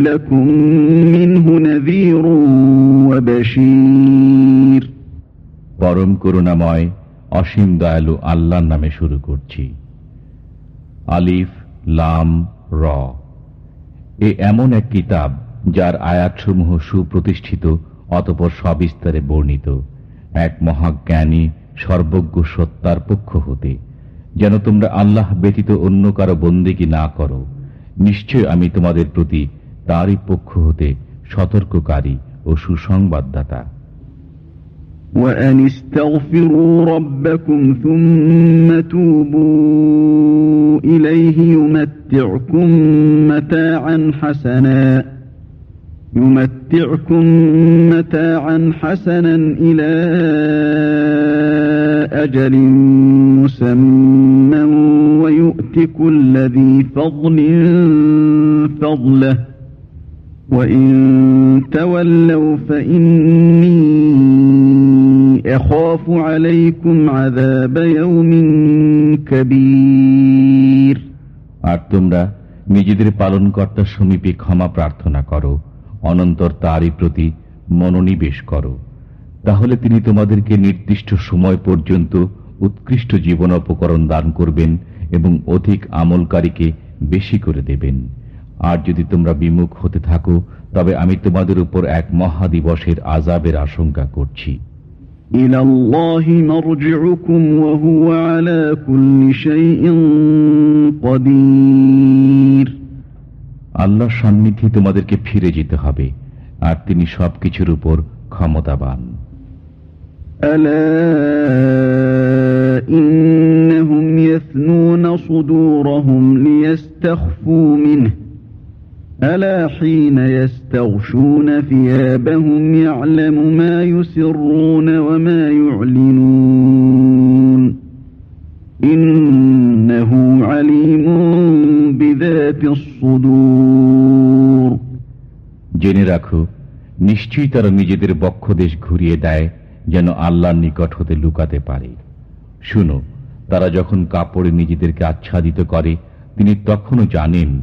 لكم منه نذير وبشير পরম করুণাময় অসীম দয়ালু আল্লাহর নামে শুরু করছি আলিফ লাম র এ এমন এক কিতাব যার আয়াতসমূহ সুপ্রতিষ্ঠিত অতপর সবিস্তারে বর্ণিত এক মহাজ্ঞানী সর্বজ্ঞ সত্তার পক্ষ হতে যেন তোমরা আল্লাহ ব্যতীত অন্য কারো বন্দিগি না করো নিশ্চয় আমি তোমাদের প্রতি তারই পক্ষ হতে সতর্ককারী ও সুসংবাদদাতা وأن استغفروا ربكم ثم توبوا إليه يمتعكم متاعا حسنا يمتعكم متاعا حسنا إلى أجل مسمى ويؤت كل ذي فضل فضله আর তোমরা নিজেদের পালনকর্তার সমীপে ক্ষমা প্রার্থনা করো, অনন্তর তারই প্রতি মনোনিবেশ করো। তাহলে তিনি তোমাদেরকে নির্দিষ্ট সময় পর্যন্ত উৎকৃষ্ট জীবন উপকরণ দান করবেন এবং অধিক আমলকারীকে বেশি করে দেবেন। আর যদি তোমরা বিমুখ হতে থাকো তবে আমি তোমাদের উপর এক মহাদিবসের আজাবের আশঙ্কা করছি إلى الله مرجعكم وهو على كل شيء قدير আল্লাহর সান্নিধ্যে তোমাদেরকে ফিরে যেতে হবে আর তিনি সবকিছুর উপর ক্ষমতাবান ألا إنهم يثنون صدورهم ليستخفوا منه ألا حين يستغشون ثيابهم يعلم ما يسرون وما يعلنون إنه عليم بذات الصدور জেনে রাখো নিশ্চয়ই তারা নিজেদের বক্ষদেশ ঘুরিয়ে দেয় যেন আল্লাহর নিকট হতে লুকাতে পারে শুনো তারা যখন কাপড়ে নিজেদেরকে আচ্ছাদিত করে তিনি তখনও জানেন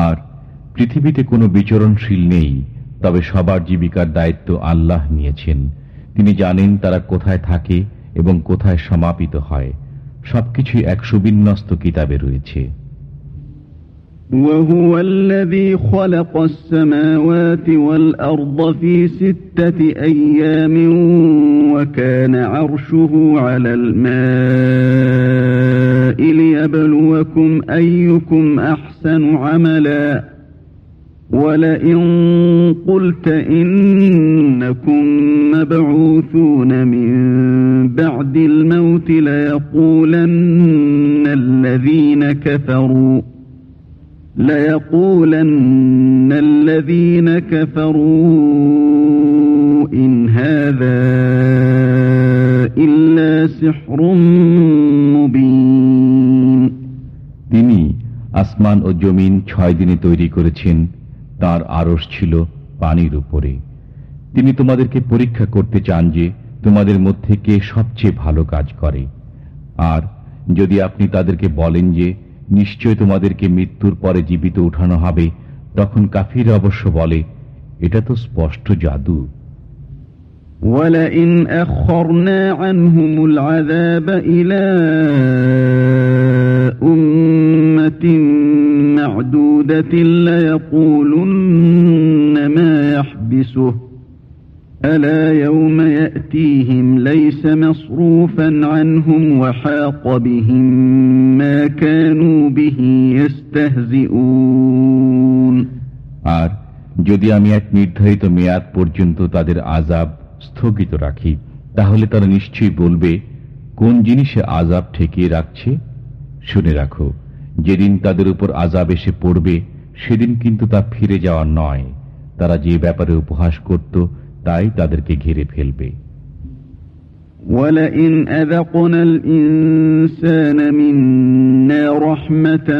আর পৃথিবীতে কোনো বিচরণশীল নেই তবে সবার জীবিকার দায়িত্ব আল্লাহ নিয়েছেন তিনি জানেন তারা কোথায় থাকে এবং কোথায় সমাপিত হয় সবকিছুই এক সুবিন্যস্ত কিতাবে রয়েছে وهو الذي خلق السماوات والأرض في ستة أيام وكان عرشه على الماء ليبلوكم أيكم أحسن عملا ولئن قلت إنكم مبعوثون من بعد الموت ليقولن الذين كفروا ليقولن الذين كفروا إن هذا إلا سحر আসমান ও জমিন ছয় দিনে তৈরি করেছেন তার আরস ছিল পানির উপরে তিনি তোমাদেরকে পরীক্ষা করতে চান যে তোমাদের মধ্যে কে সবচেয়ে ভালো কাজ করে আর যদি আপনি তাদেরকে বলেন যে নিশ্চয় তোমাদেরকে মৃত্যুর পরে জীবিত উঠানো হবে তখন কাফির অবশ্য বলে এটা তো স্পষ্ট জাদু ولئن أخرنا عنهم العذاب إلى أمة معدودة ليقولن حسيسه ألا يوم يأتيهم ليس مصروفا عنهم وحاق بهم ما كانوا به يستهزئون আর যদি আমি এক নির্ধারিত মেয়াদ পর্যন্ত তাদের আজাব স্থগিত রাখি তাহলে তারা নিশ্চয়ই বলবে কোন জিনিসে আজাব ঠেকিয়ে রাখছে শুনে রাখো যেদিন তাদের উপর আজাব এসে পড়বে সেদিন কিন্তু তা ফিরে যাওয়ার নয় তারা যে ব্যাপারে উপহাস করত তাই তাদেরকে ঘিরে ফেলবে ولئن أذقنا الإنسان منا رحمة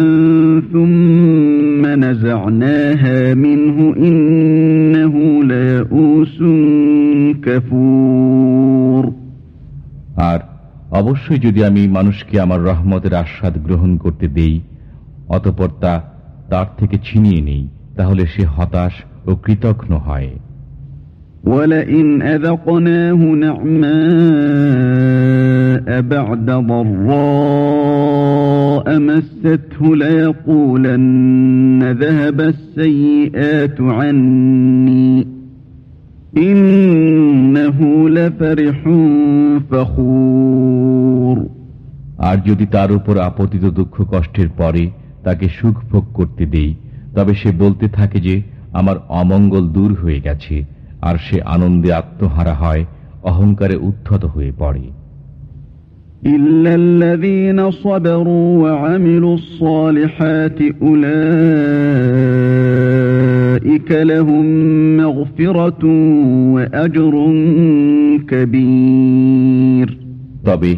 ثم نزعناها منه إنه ليئوس كفور আর অবশ্যই যদি আমি মানুষকে আমার রহমতের আস্বাদ গ্রহণ করতে দেই অতপর তা তার থেকে ছিনিয়ে নেই তাহলে সে হতাশ ও কৃতঘ্ন হয় ولئن أذقناه نعماء بعد ضراء مسته ليقولن ذهب السيئات عني إنه لفرح فخور আর যদি তার উপর আপতিত দুঃখ কষ্টের পরে তাকে সুখ ভোগ করতে দেই তবে সে বলতে থাকে যে আমার অমঙ্গল দূর হয়ে গেছে আর সে আনন্দে আত্মহারা হয় অহংকারে উদ্ধত হয়ে পড়ে إلا الذين صبروا وعملوا الصالحات أولئك لهم مغفرة وأجر كبير তবে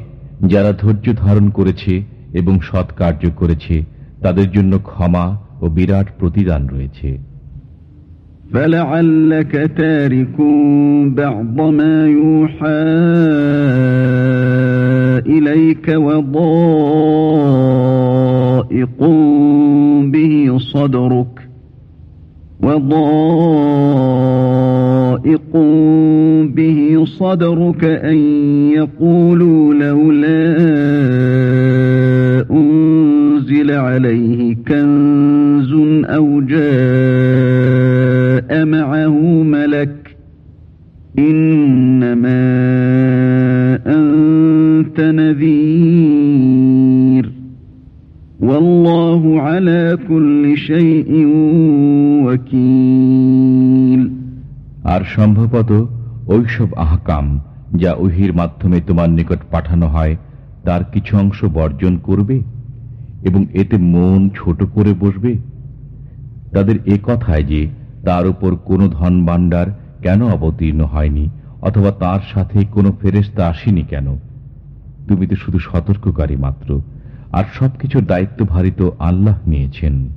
যারা ধৈর্য ধারণ করেছে এবং সৎ কার্য করেছে তাদের জন্য ক্ষমা ও বিরাট প্রতিদান রয়েছে فلعلك تارك بعض ما يوحى إليك وضائق به صدرك وضائق به صدرك أن يقولوا لولا أنزل عليه كنز أو جاء معه আর সম্ভবত ওইসব আহকাম যা ওহির মাধ্যমে তোমার নিকট পাঠানো হয়, তার কিছু অংশ বর্জন করবে এবং এতে মন ছোট করে বসবে? তাদের এ কথায় যে তার উপর কোনো ধন ভাণ্ডার কেন অবতীর্ণ হয়নি, অথবা তার সাথে কোনো ফেরেস্তা আসেনি কেন? তুমি তো শুধু সতর্ককারী মাত্র, আর সবকিছুর দায়িত্বভারী তো আল্লাহ নিয়েছেন।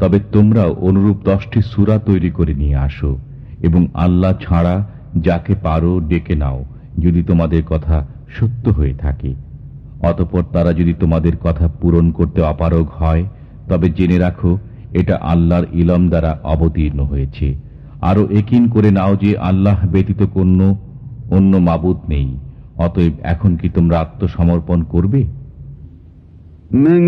তবে তোমরাও অনুরূপ দশটি সুরা তৈরি করে নিয়ে আসো এবং আল্লাহ ছাড়া যাকে পারো ডেকে নাও যদি তোমাদের কথা সত্য হয়ে থাকে। অতপর তারা যদি তোমাদের কথা পূরণ করতে অপারগ হয়, তবে জেনে রাখো, এটা আল্লাহর ইলম দ্বারা অবতীর্ণ হয়েছে। আরও একিন করে নাও যে আল্লাহ ব্যতীত কোনো অন্য মাবুদ নেই, অতএব এখন কি তোমরা আত্মসমর্পণ করবে? من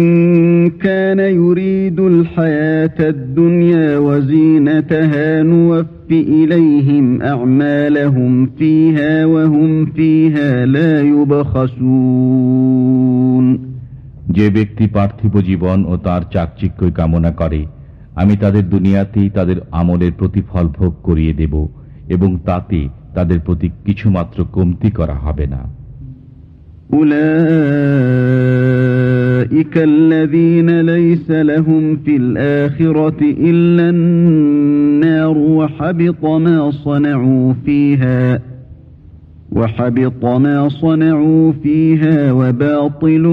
كان يريد الحياة الدنيا وزينتها نوف إليهم أعمالهم فيها وهم فيها لا يبخسون যে ব্যক্তি পার্থিব জীবন ও তার চাকচিক্যই কামনা করে আমি তাদের দুনিয়াতেই তাদের আমলের প্রতিফল ভোগ করিয়ে দেব এবং তাতে তাদের প্রতি কিছুমাত্র কমতি করা হবে না أولئك أولئك الذين ليس لهم في الآخرة إلا النار وحبط ما صنعوا فيها وحبط ما صنعوا فيها وباطل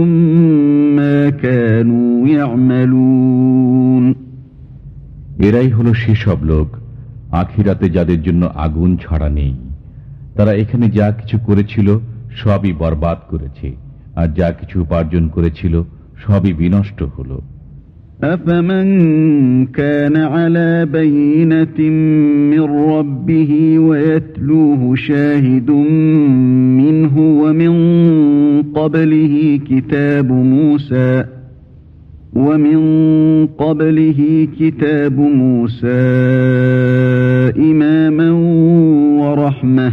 ما كانوا يعملون এরাই হলো সেসব লোক আখিরাতে যাদের জন্য আগুন ছড়া নেই তারা এখানে যা কিছু করেছিল সবই বরবাদ করেছে আর যা কিছু উপার্জন করেছিল সবই বিনষ্ট হল أفمن كان على بينة من ربه ويتلوه شاهد منه ومن قبله كتاب موسى ومن قبله كتاب موسى إماما ورحمة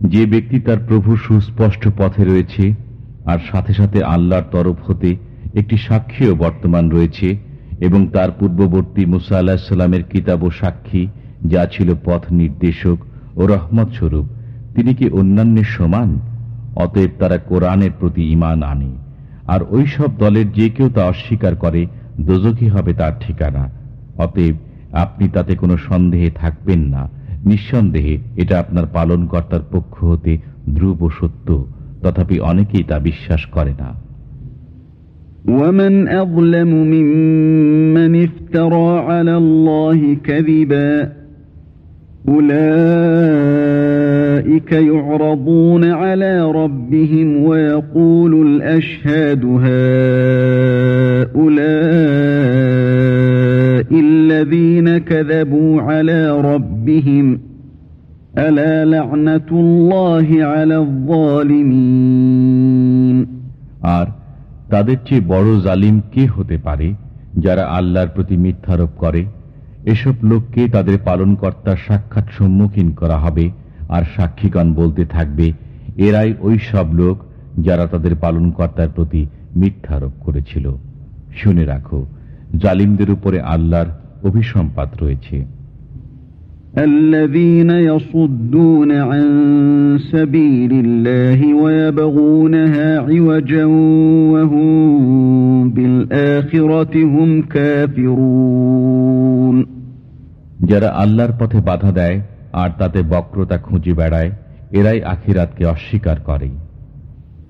যে ব্যক্তি তার প্রভু সুস্পষ্ট পথে রয়েছে, আর সাথে সাথে আল্লাহর তরফ হতে একটি সাক্ষীও বর্তমান রয়েছে, এবং তার পূর্ববর্তী মুসা আল্লাহ সাল্লামের কিতাব ও সাক্ষী, যা ছিল পথ নির্দেশক ও রহমত স্বরূপ, তিনি কি অন্যান্যের সমান? অতএব তারা কোরআনের প্রতি ইমান আনে, আর ওই সব দলের যে কেউ তা অস্বীকার করে দোজকি হবে তার ঠিকানা। অতএব আপনি তাতে কোনো সন্দেহে থাকবেন না। নিঃসন্দেহে এটা আপনার পালনকর্তার পক্ষ হতে ধ্রুব সত্য তথাপি অনেকেই তা বিশ্বাস করে না ومن أظلم ممن افترى على الله كذبا أولئك يعرضون على ربهم ويقول الأشهاد هؤلاء الذين كذبوا على ربهم ألا لعنة الله على الظالمين আর তাদের চেয়ে বড় জালিম কে হতে পারে যারা আল্লাহর প্রতি মিথ্যারোপ করে এসব লোককে তাদের পালনকর্তার সাক্ষাৎ সম্মুখীন করা হবে আর সাক্ষীগণ বলতে থাকবে এরাই ওই সব লোক যারা তাদের পালনকর্তার প্রতি মিথ্যারোপ করেছিল শুনে রাখো জালিমদের উপরে আল্লাহর অভিসম্পাত রয়েছে الذين يصدون عن سبيل الله ويبغونها عوجا وهم بالآخرة هم كافرون যারা আল্লাহর পথে বাধা দেয় আর তাতে বক্রতা খুঁজে বেড়ায় এরাই আখিরাতকে অস্বীকার করে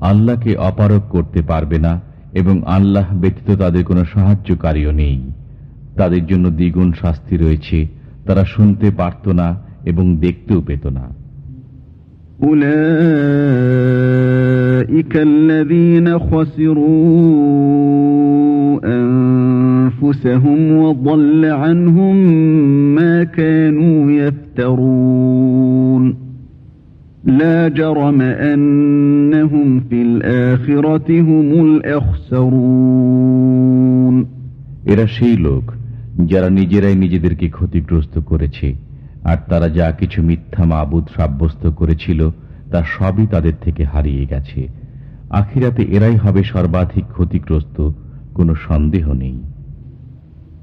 আল্লাহকে অপারক করতে পারবে না এবং আল্লাহ ব্যতীত তাদের কোনো সাহায্যকারীও নেই তাদের জন্য দ্বিগুণ শাস্তি রয়েছে তারা শুনতে পারত না এবং দেখতেও পেত না أولئك الذين خسروا أنفسهم وضل عنهم ما كانوا يفترون لا جرم أنهم في الآخرة هم الأخسرون এরা সেই লোক যারা নিজেরাই নিজেদেরকে ক্ষতিগ্রস্ত করেছে আর তারা যা কিছু মিথ্যা মাবুদ সাব্যস্ত করেছিল তা সবই তাদের থেকে হারিয়ে গেছে আখিরাতে এরাই হবে সর্বাধিক ক্ষতিগ্রস্ত কোনো সন্দেহ নেই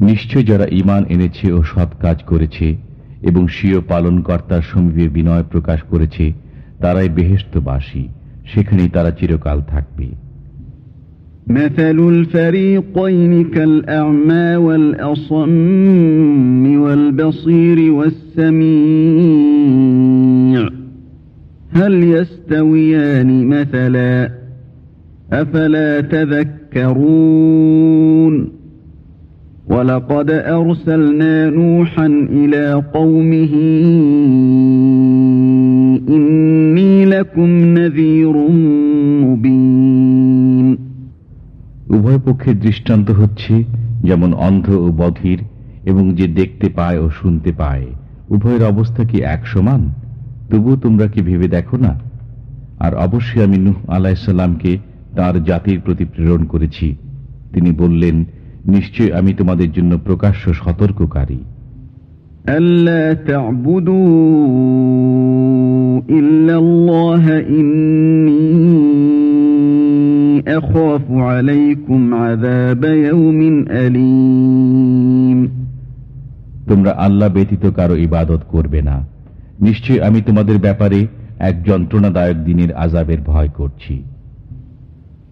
নিশ্চয় যারা ইমান এনেছে ও সৎ কাজ করেছে এবং স্বীয় পালনকর্তার সমীপে বিনয় প্রকাশ করেছে তারাই বেহেস্তবাসী সেখানেই তারা চিরকাল থাকবে مثل الفريقين كالأعمى والأصم والبصير والسميع هل يستويان مثلا أفلا تذكرون ولقد أرسلنا نوحا إلى قومه إني لكم نذير مبين উভয় পক্ষের দৃষ্টান্ত হচ্ছে যেমন অন্ধ ও বধির এবং যে দেখতে পায় ও শুনতে পায় উভয়ের অবস্থা কি এক সমান তবুও তোমরা কি ভেবে দেখো না আর অবশ্যই আমি নুহ আলাহিসাল্লামকে তার জাতির প্রতি প্রেরণ করেছি তিনি বললেন নিশ্চয় আমি তোমাদের জন্য প্রকাশ্য সতর্ককারী ألا تعبدوا إلا الله إني أخاف عليكم عذاب يوم أليم তোমরা আল্লাহ ব্যতীত কারো ইবাদত করবে না নিশ্চয় আমি তোমাদের ব্যাপারে এক যন্ত্রণাদায়ক দিনের আজাবের ভয় করছি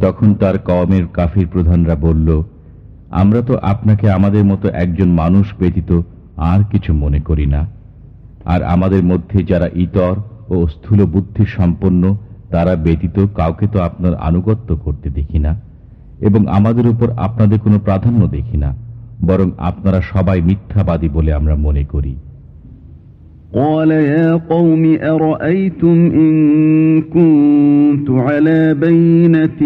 তখন তার কওমের কাফির প্রধানরা বলল, আমরা তো আপনাকে আমাদের মতো একজন মানুষ ব্যতীত আর কিছু মনে করি না। আর আমাদের মধ্যে যারা ইতর ও স্থূল বুদ্ধি সম্পন্ন, তারা ব্যতীত কাউকে তো আপনার আনুগত্য করতে দেখি না। এবং আমাদের উপর আপনাদের কোনো প্রাধান্য দেখি না। বরং আপনারা সবাই মিথ্যাবাদী বলে আমরা মনে করি। قال يا قوم أرأيتم إن كنت على بينة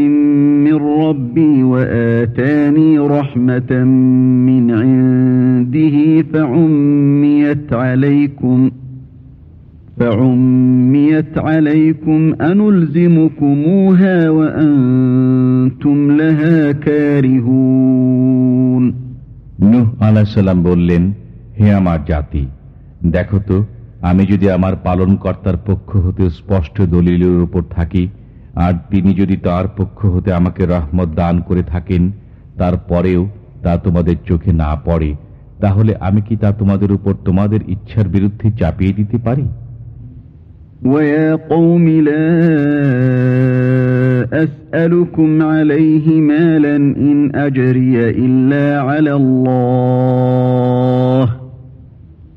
من ربي وآتاني رحمة من عنده فعميت عليكم فعميت عليكم أنلزمكموها وأنتم لها كارهون নুহ আলাহিসাল্লাম বললেন হে আমার জাতি দেখো তো আমি যদি আমার পালনকর্তার পক্ষ হতে স্পষ্ট দলিলের উপর থাকি আর তিনি যদি তার পক্ষ হতে আমাকে রহমত দান করে থাকেন তারপরেও তা তোমাদের চোখে না পড়ে তাহলে আমি কি তা তোমাদের উপর তোমাদের ইচ্ছার বিরুদ্ধে চাপিয়ে দিতে পারি ويا قوم لا أسألكم عليه مالا إن أجري إلا على الله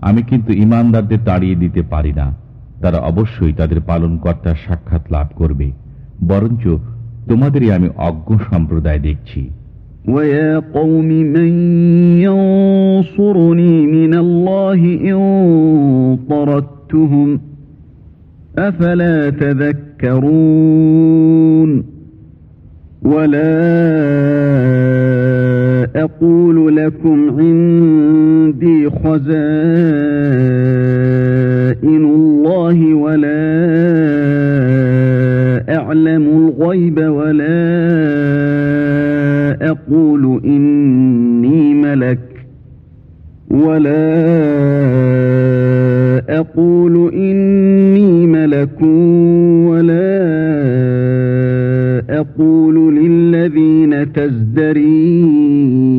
আমি কিন্তু ইমানদারদের তাড়িয়ে দিতে পারি না তারা অবশ্যই তাদের পালনকর্তার সাক্ষাৎ লাভ করবে বরঞ্চ তোমাদেরই আমি অজ্ঞ সম্প্রদায় দেখছি ويا قوم من ينصرني من الله إن طردتهم أفلا تذكرون ولا أقول لكم عندي خزائن الله ولا أعلم الغيب ولا أقول إني ملك ولا أقول إني ملك ولا أقول للذين تزدري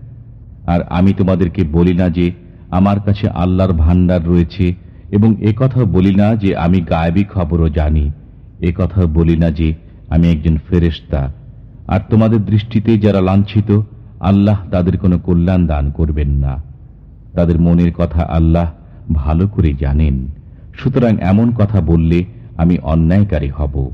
আর আমি তোমাদেরকে বলি না যে আমার কাছে আল্লাহর ভান্ডার রয়েছে এবং কথা বলি না যে আমি গায়েবী খবরও জানি। কথা বলি না যে আমি একজন ফেরেস্তা আর তোমাদের দৃষ্টিতে যারা লাঞ্ছিত, আল্লাহ তাদের কোনো কল্যাণ দান করবেন না। তাদের মনের কথা আল্লাহ ভালো করে জানেন। সুতরাং এমন কথা বললে আমি অন্যায়কারী হব।